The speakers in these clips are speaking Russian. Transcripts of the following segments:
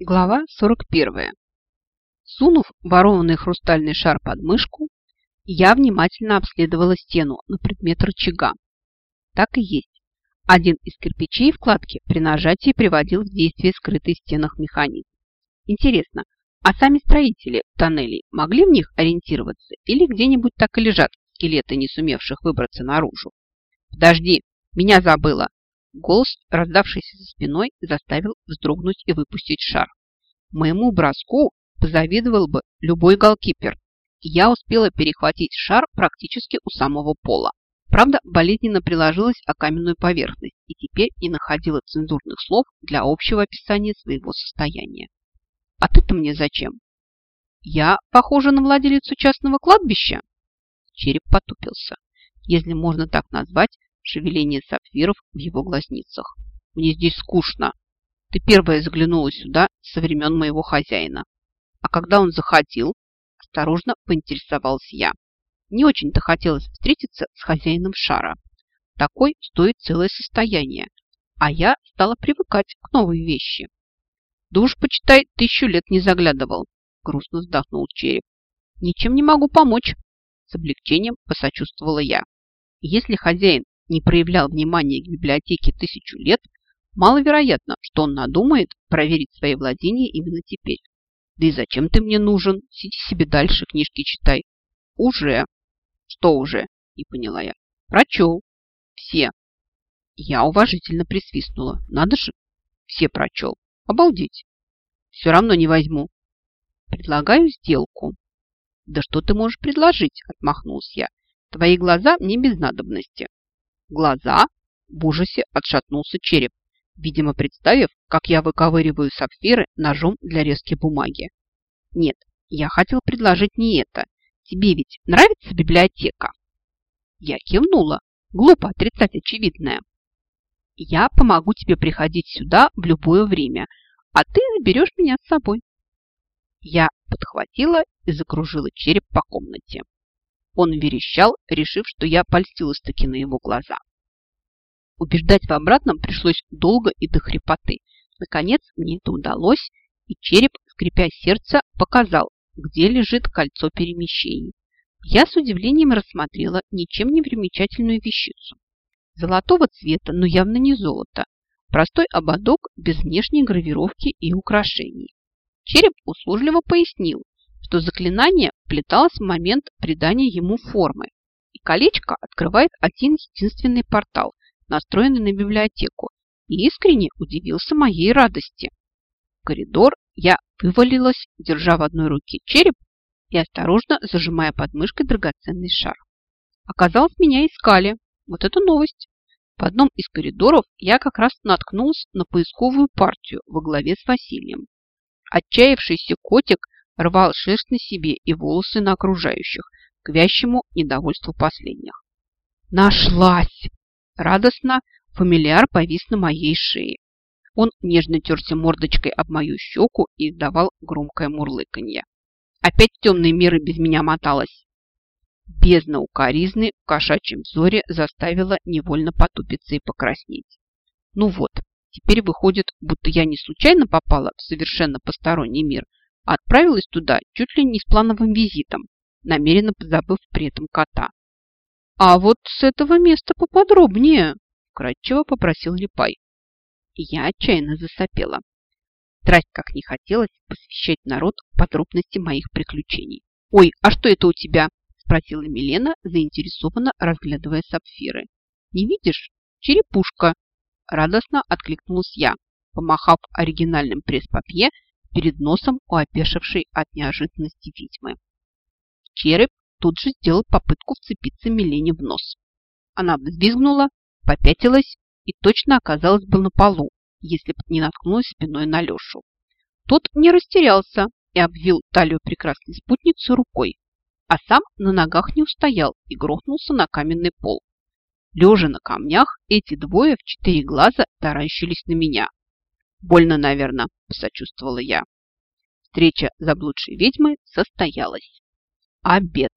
Глава 41. Сунув ворованный хрустальный шар под мышку, я внимательно обследовала стену на предмет рычага. Так и есть. Один из кирпичей вкладки при нажатии приводил в действие скрытый в стенах механизм. Интересно, а сами строители тоннелей могли в них ориентироваться или где-нибудь так и лежат скелеты, не сумевших выбраться наружу? «Подожди, меня забыла!» Голос, раздавшийся за спиной, заставил вздрогнуть и выпустить шар. Моему броску позавидовал бы любой голкипер. Я успела перехватить шар практически у самого пола. Правда, болезненно приложилась о каменную поверхность и теперь не находила цензурных слов для общего описания своего состояния. А ты-то мне зачем? Я похожа на владелицу частного кладбища? Череп потупился, если можно так назвать шевеление сапфиров в его глазницах. Мне здесь скучно. Ты первая заглянула сюда со времен моего хозяина. А когда он заходил, осторожно поинтересовался я. Не очень-то хотелось встретиться с хозяином шара. Такой стоит целое состояние, а я стала привыкать к новой вещи. Душ, почитай, тысячу лет не заглядывал, грустно вздохнул череп. Ничем не могу помочь, с облегчением посочувствовала я. Если хозяин не проявлял внимания к библиотеке тысячу лет, маловероятно, что он надумает проверить свои владения именно теперь. Да и зачем ты мне нужен? Сиди себе дальше, книжки читай. Уже. Что уже? Не поняла я. Прочел. Все. Я уважительно присвистнула. Надо же. Все прочел. Обалдеть. Все равно не возьму. Предлагаю сделку. Да что ты можешь предложить? Отмахнулся я. Твои глаза мне без надобности. Глаза? В ужасе отшатнулся череп, видимо, представив, как я выковыриваю сапфиры ножом для резки бумаги. Нет, я хотел предложить не это. Тебе ведь нравится библиотека? Я кивнула. Глупо отрицать очевидное. Я помогу тебе приходить сюда в любое время, а ты заберешь меня с собой. Я подхватила и закружила череп по комнате. Он верещал, решив, что я польстилась-таки на его глаза. Убеждать в обратном пришлось долго и до хрипоты. Наконец мне это удалось, и череп, скрипя сердце, показал, где лежит кольцо перемещений. Я с удивлением рассмотрела ничем не примечательную вещицу. Золотого цвета, но явно не золото. Простой ободок без внешней гравировки и украшений. Череп услужливо пояснил, что заклинание вплеталось в момент придания ему формы, и колечко открывает один единственный портал, настроенный на библиотеку, и искренне удивился моей радости. В коридор я вывалилась, держа в одной руке череп и осторожно зажимая под мышкой драгоценный шар. Оказалось, меня искали. Вот это новость. В одном из коридоров я как раз наткнулась на поисковую партию во главе с Василием. Отчаявшийся котик рвал шерсть на себе и волосы на окружающих, к вящему недовольству последних. «Нашлась!» Радостно фамильяр повис на моей шее. Он нежно терся мордочкой об мою щеку и издавал громкое мурлыканье. Опять темные миры без меня моталась. Бездна укоризны в кошачьем взоре заставила невольно потупиться и покраснеть. Ну вот, теперь выходит, будто я не случайно попала в совершенно посторонний мир, Отправилась туда чуть ли не с плановым визитом, намеренно позабыв при этом кота. «А вот с этого места поподробнее», – кратчево попросил Липай. я отчаянно засопела. Страсть как не хотелось посвящать народ подробности моих приключений. «Ой, а что это у тебя?» – спросила Милена, заинтересованно разглядывая сапфиры. «Не видишь? Черепушка!» – радостно откликнулась я, помахав оригинальным пресс-папье перед носом у опешившей от неожиданности ведьмы. Череп тут же сделал попытку вцепиться Милене в нос. Она взвизгнула, попятилась и точно оказалась бы на полу, если бы не наткнулась спиной на Лешу. Тот не растерялся и обвил талию прекрасной спутницы рукой, а сам на ногах не устоял и грохнулся на каменный пол. Лежа на камнях, эти двое в четыре глаза таращились на меня. Больно, наверное, посочувствовала я. Встреча заблудшей ведьмы состоялась. Обед.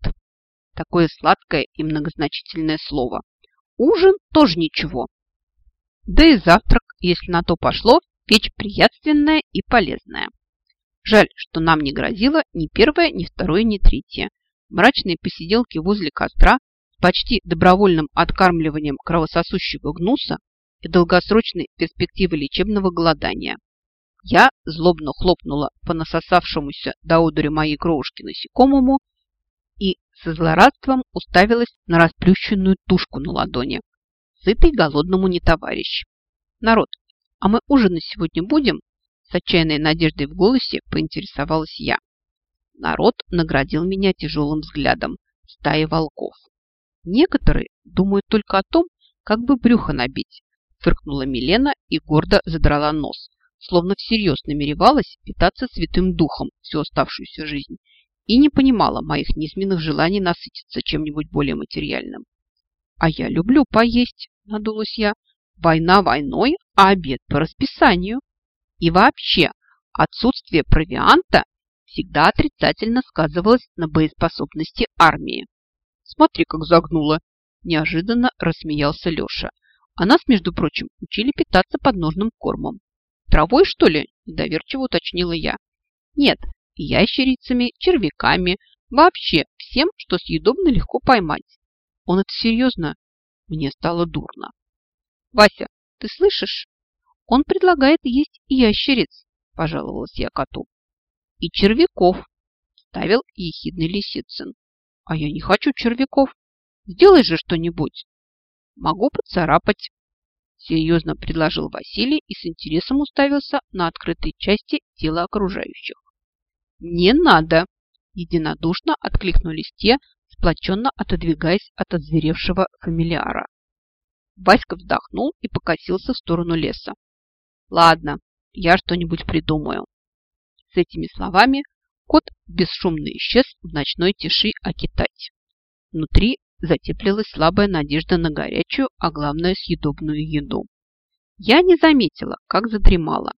Такое сладкое и многозначительное слово. Ужин тоже ничего. Да и завтрак, если на то пошло, Печь приятственная и полезная. Жаль, что нам не грозило ни первое, ни второе, ни третье. Мрачные посиделки возле костра с почти добровольным откармливанием кровососущего гнуса и долгосрочной перспективы лечебного голодания. Я злобно хлопнула по насосавшемуся до одури моей кровушки насекомому и со злорадством уставилась на расплющенную тушку на ладони. Сытый голодному не товарищ. Народ, а мы ужинать сегодня будем? С отчаянной надеждой в голосе поинтересовалась я. Народ наградил меня тяжелым взглядом стаи волков. Некоторые думают только о том, как бы брюхо набить, фыркнула Милена и гордо задрала нос, словно всерьез намеревалась питаться святым духом всю оставшуюся жизнь и не понимала моих низменных желаний насытиться чем-нибудь более материальным. «А я люблю поесть», – надулась я. «Война войной, а обед по расписанию». И вообще, отсутствие провианта всегда отрицательно сказывалось на боеспособности армии. «Смотри, как загнула!» – неожиданно рассмеялся Леша. «А нас, между прочим, учили питаться подножным кормом. Травой, что ли?» – недоверчиво уточнила я. «Нет, ящерицами, червяками, вообще всем, что съедобно легко поймать. Он это серьезно? Мне стало дурно. Вася, ты слышишь? Он предлагает есть ящериц, пожаловалась я коту. И червяков, ставил ехидный Лисицын. А я не хочу червяков. Сделай же что-нибудь. Могу поцарапать. Серьезно предложил Василий и с интересом уставился на открытые части тела окружающих. «Не надо!» Единодушно откликнулись те, сплоченно отодвигаясь от озверевшего фамилиара. Васька вздохнул и покосился в сторону леса. Ладно, я что-нибудь придумаю. С этими словами кот бесшумно исчез в ночной тиши окитать. Внутри затеплилась слабая надежда на горячую, а главное съедобную еду. Я не заметила, как задремала.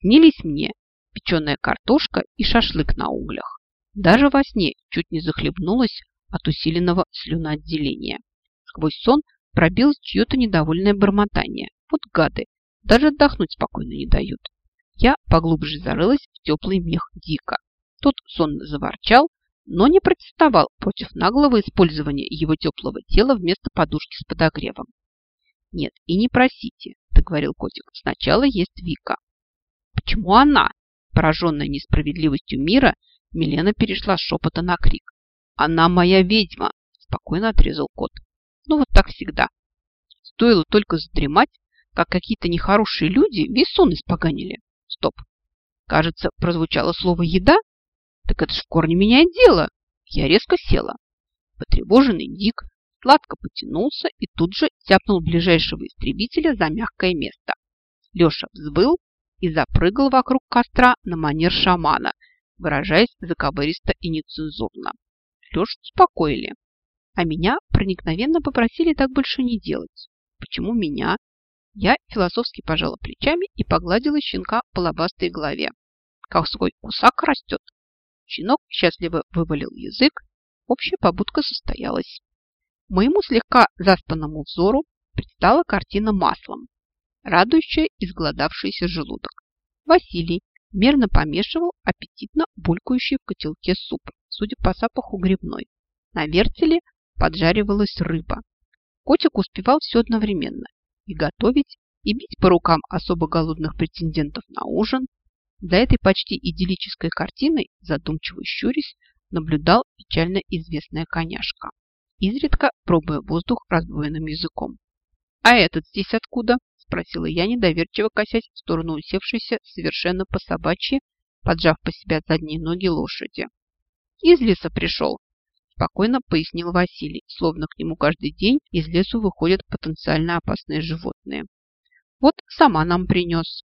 Снились мне печеная картошка и шашлык на углях. Даже во сне чуть не захлебнулась от усиленного слюноотделения. Сквозь сон пробилось чье-то недовольное бормотание. Вот гады, даже отдохнуть спокойно не дают. Я поглубже зарылась в теплый мех Дика. Тот сонно заворчал, но не протестовал против наглого использования его теплого тела вместо подушки с подогревом. «Нет, и не просите», – договорил котик. «Сначала есть Вика». «Почему она?» Пораженная несправедливостью мира, Милена перешла с шепота на крик. «Она моя ведьма!» – спокойно отрезал кот. «Ну вот так всегда. Стоило только задремать, как какие-то нехорошие люди весь сон испоганили. Стоп. Кажется, прозвучало слово «еда». Так это ж в корне меняет дело. Я резко села. Потревоженный Дик сладко потянулся и тут же тяпнул ближайшего истребителя за мягкое место. Леша взвыл и запрыгал вокруг костра на манер шамана, выражаясь заковыристо и нецензурно. Лешу успокоили, а меня проникновенно попросили так больше не делать. Почему меня? Я философски пожала плечами и погладила щенка по лобастой голове. Как свой кусак растет. Щенок счастливо вывалил язык. Общая побудка состоялась. Моему слегка заспанному взору предстала картина маслом, радующая изгладавшийся желудок. Василий мерно помешивал аппетитно булькающий в котелке суп, судя по запаху грибной. На вертеле поджаривалась рыба. Котик успевал все одновременно и готовить, и бить по рукам особо голодных претендентов на ужин. За этой почти идиллической картиной, задумчиво щурясь, наблюдал печально известная коняшка, изредка пробуя воздух раздвоенным языком. «А этот здесь откуда?» – спросила я, недоверчиво косясь в сторону усевшейся совершенно по-собачьи, поджав по себя задние ноги лошади. «Из леса пришел», спокойно пояснил Василий, словно к нему каждый день из лесу выходят потенциально опасные животные. Вот сама нам принес.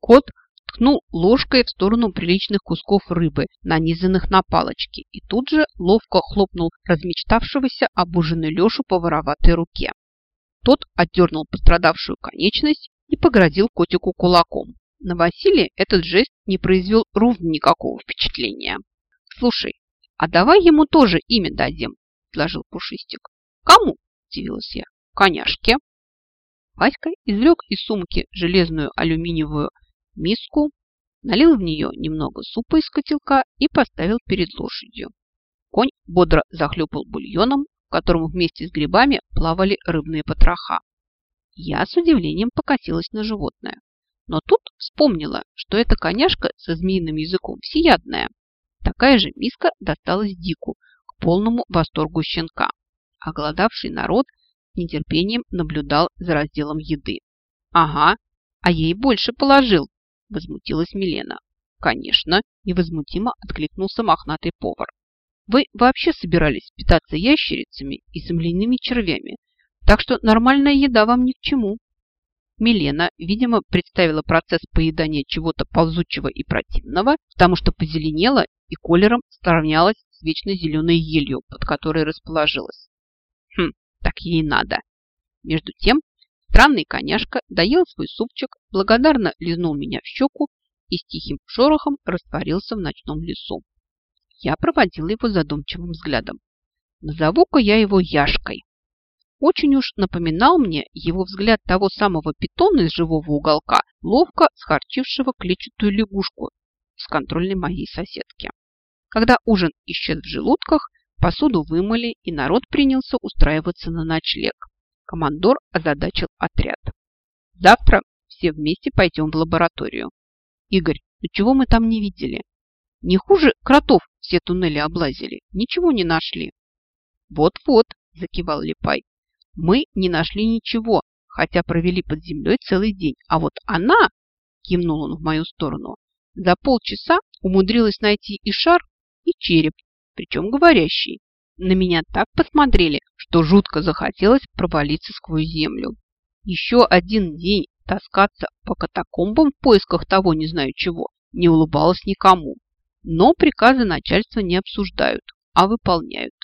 Кот ткнул ложкой в сторону приличных кусков рыбы, нанизанных на палочки, и тут же ловко хлопнул размечтавшегося обуженный Лешу по вороватой руке. Тот отдернул пострадавшую конечность и погрозил котику кулаком. На Василия этот жест не произвел ровно никакого впечатления. «Слушай, а давай ему тоже имя дадим», – предложил Пушистик. «Кому?» – удивилась я. «Коняшке». Васька извлек из сумки железную алюминиевую миску, налил в нее немного супа из котелка и поставил перед лошадью. Конь бодро захлюпал бульоном, в котором вместе с грибами плавали рыбные потроха. Я с удивлением покатилась на животное. Но тут вспомнила, что эта коняшка со змеиным языком всеядная. Такая же миска досталась Дику к полному восторгу щенка. А голодавший народ с нетерпением наблюдал за разделом еды. «Ага, а ей больше положил!» – возмутилась Милена. «Конечно!» – невозмутимо откликнулся мохнатый повар. «Вы вообще собирались питаться ящерицами и земляными червями, так что нормальная еда вам ни к чему». Милена, видимо, представила процесс поедания чего-то ползучего и противного, потому что позеленела и колером сравнялась с вечно зеленой елью, под которой расположилась. Хм, так ей надо. Между тем, странный коняшка доел свой супчик, благодарно лизнул меня в щеку и с тихим шорохом растворился в ночном лесу. Я проводила его задумчивым взглядом. Назову-ка я его Яшкой. Очень уж напоминал мне его взгляд того самого питона из живого уголка, ловко схарчившего клетчатую лягушку с контрольной моей соседки. Когда ужин исчез в желудках, посуду вымыли, и народ принялся устраиваться на ночлег. Командор озадачил отряд. Завтра все вместе пойдем в лабораторию. Игорь, ну чего мы там не видели? Не хуже кротов все туннели облазили, ничего не нашли. Вот-вот, закивал Липай, мы не нашли ничего, хотя провели под землей целый день. А вот она, кивнул он в мою сторону, за полчаса умудрилась найти и шар, и череп, причем говорящий. На меня так посмотрели, что жутко захотелось провалиться сквозь землю. Еще один день таскаться по катакомбам в поисках того не знаю чего не улыбалась никому. Но приказы начальства не обсуждают, а выполняют.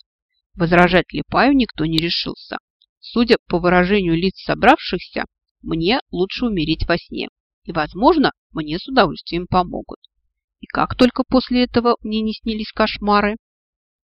Возражать Липаю никто не решился. Судя по выражению лиц собравшихся, мне лучше умереть во сне. И, возможно, мне с удовольствием помогут. И как только после этого мне не снились кошмары,